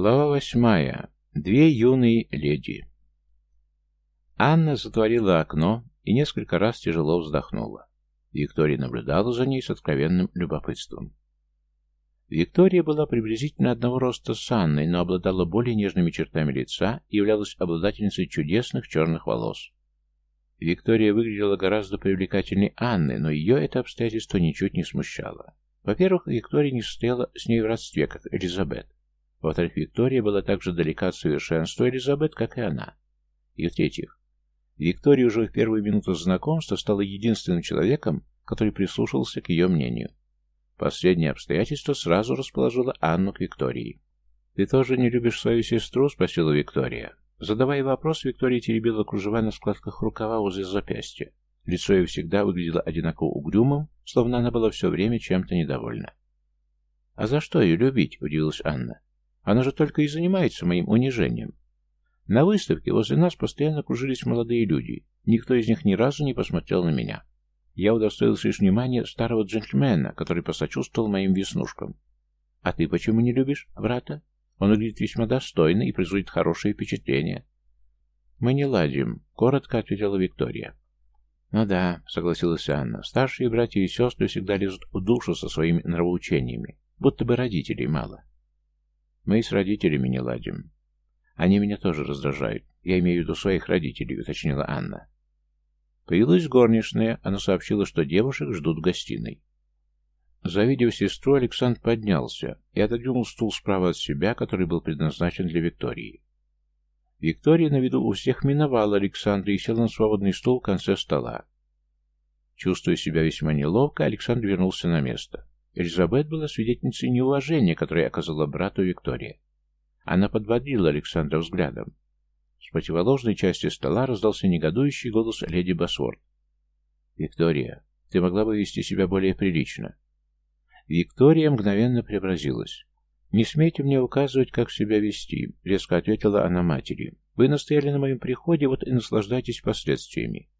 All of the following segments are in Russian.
Глава восьмая. Две юные леди. Анна затворила окно и несколько раз тяжело вздохнула. Виктория наблюдала за ней с откровенным любопытством. Виктория была приблизительно одного роста с Анной, но обладала более нежными чертами лица и являлась обладательницей чудесных черных волос. Виктория выглядела гораздо привлекательнее Анны, но ее это обстоятельство ничуть не смущало. Во-первых, Виктория не состояла с ней в родстве, как Элизабет. Во-вторых, Виктория была так же далека от совершенства Элизабет, как и она. И в-третьих, Виктория уже в первую минуту знакомства стала единственным человеком, который прислушался к ее мнению. Последнее обстоятельство сразу расположило Анну к Виктории. «Ты тоже не любишь свою сестру?» — спросила Виктория. Задавая вопрос, Виктория теребила кружева на складках рукава возле запястья. Лицо ее всегда выглядело одинаково угрюмым, словно она была все время чем-то недовольна. «А за что ее любить?» — удивилась Анна. «Она же только и занимается моим унижением. На выставке возле нас постоянно кружились молодые люди. Никто из них ни разу не посмотрел на меня. Я удостоился лишь внимания старого джентльмена, который посочувствовал моим веснушкам. А ты почему не любишь брата? Он выглядит весьма достойно и производит хорошее впечатление. Мы не ладим, коротко ответила Виктория. «Ну да», — согласилась Анна, — «старшие братья и сестры всегда лезут в душу со своими нравоучениями, будто бы родителей мало». «Мы и с родителями не ладим. Они меня тоже раздражают. Я имею в виду своих родителей», — уточнила Анна. Появилась горничная, она сообщила, что девушек ждут в гостиной. Завидев сестру, Александр поднялся и отодвинул стул справа от себя, который был предназначен для Виктории. Виктория на виду у всех миновала Александра и села на свободный стул в конце стола. Чувствуя себя весьма неловко, Александр вернулся на место. Элизабет была свидетельницей неуважения, которое оказала брату Виктория. Она подбодрила Александра взглядом. С противоположной части стола раздался негодующий голос леди Басворд. «Виктория, ты могла бы вести себя более прилично». Виктория мгновенно преобразилась. «Не смейте мне указывать, как себя вести», — резко ответила она матери. «Вы настояли на моем приходе, вот и наслаждайтесь последствиями».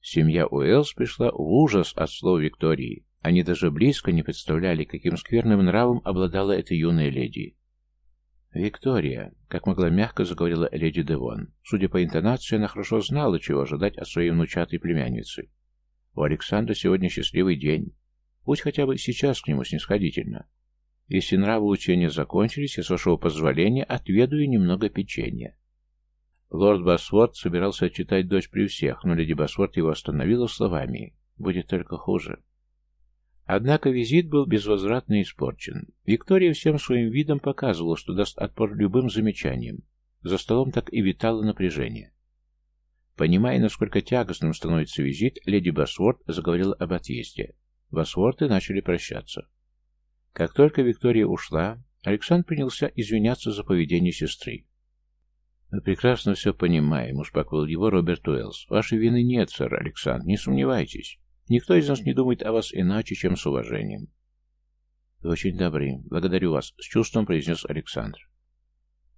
Семья Уэллс пришла в ужас от слов Виктории. Они даже близко не представляли, каким скверным нравом обладала эта юная леди. «Виктория», — как могла мягко заговорила леди Девон. Судя по интонации, она хорошо знала, чего ожидать от своей внучатой племянницы. «У Александра сегодня счастливый день. Будь хотя бы сейчас к нему снисходительно. Если нравы учения закончились, я, с вашего позволения, отведаю немного печенья. Лорд Басворд собирался отчитать дочь при всех, но леди Басворд его остановила словами «Будет только хуже». Однако визит был безвозвратно испорчен. Виктория всем своим видом показывала, что даст отпор любым замечаниям. За столом так и витало напряжение. Понимая, насколько тягостным становится визит, леди Басворд заговорила об отъезде. Басворды начали прощаться. Как только Виктория ушла, Александр принялся извиняться за поведение сестры. «Мы прекрасно все понимаем», — успокоил его Роберт Уэллс. «Вашей вины нет, сэр Александр, не сомневайтесь. Никто из нас не думает о вас иначе, чем с уважением». «Вы очень добры. Благодарю вас», — с чувством произнес Александр.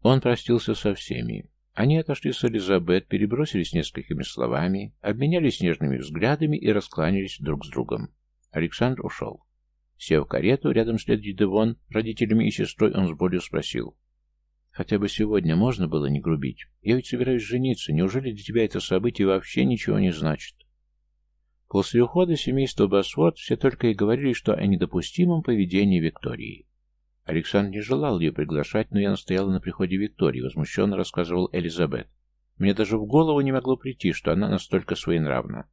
Он простился со всеми. Они отошли с Элизабет, перебросились несколькими словами, обменялись нежными взглядами и раскланялись друг с другом. Александр ушел. Сев в карету рядом с леди Девон, родителями и сестрой, он с болью спросил. «Хотя бы сегодня можно было не грубить? Я ведь собираюсь жениться. Неужели для тебя это событие вообще ничего не значит?» После ухода семейства Басворд все только и говорили, что о недопустимом поведении Виктории. Александр не желал ее приглашать, но я настояла на приходе Виктории, возмущенно рассказывал Элизабет. Мне даже в голову не могло прийти, что она настолько своенравна.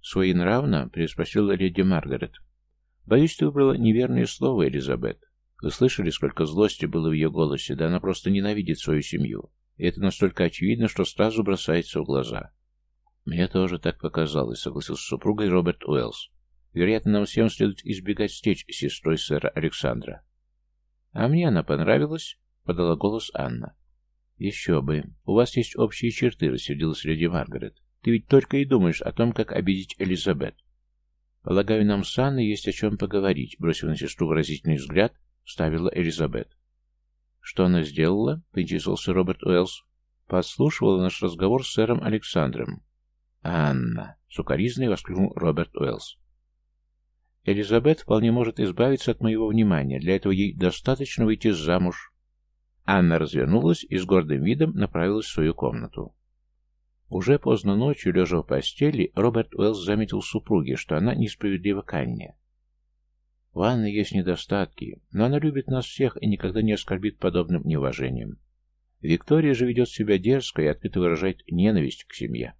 «Своенравна?» — переспросила леди Маргарет. «Боюсь, ты выбрала неверное слово, Элизабет. Вы слышали, сколько злости было в ее голосе? Да она просто ненавидит свою семью. И это настолько очевидно, что сразу бросается в глаза». «Мне тоже так показалось», — согласился с супругой Роберт Уэллс. «Вероятно, нам всем следует избегать встреч с сестрой сэра Александра». «А мне она понравилась», — подала голос Анна. «Еще бы. У вас есть общие черты», — рассердилась леди Маргарет. «Ты ведь только и думаешь о том, как обидеть Элизабет. «Полагаю, нам с Анной есть о чем поговорить», — бросив на сестру выразительный взгляд, ставила Элизабет. «Что она сделала?» — поинтересовался Роберт Уэллс. «Подслушивала наш разговор с сэром Александром». «Анна!» — сукоризной воскликнул Роберт Уэллс. «Элизабет вполне может избавиться от моего внимания. Для этого ей достаточно выйти замуж». Анна развернулась и с гордым видом направилась в свою комнату. Уже поздно ночью, лежа в постели, Роберт Уэллс заметил супруге, что она несправедлива к Анне. В Анне есть недостатки, но она любит нас всех и никогда не оскорбит подобным неуважением. Виктория же ведет себя дерзко и открыто выражает ненависть к семье.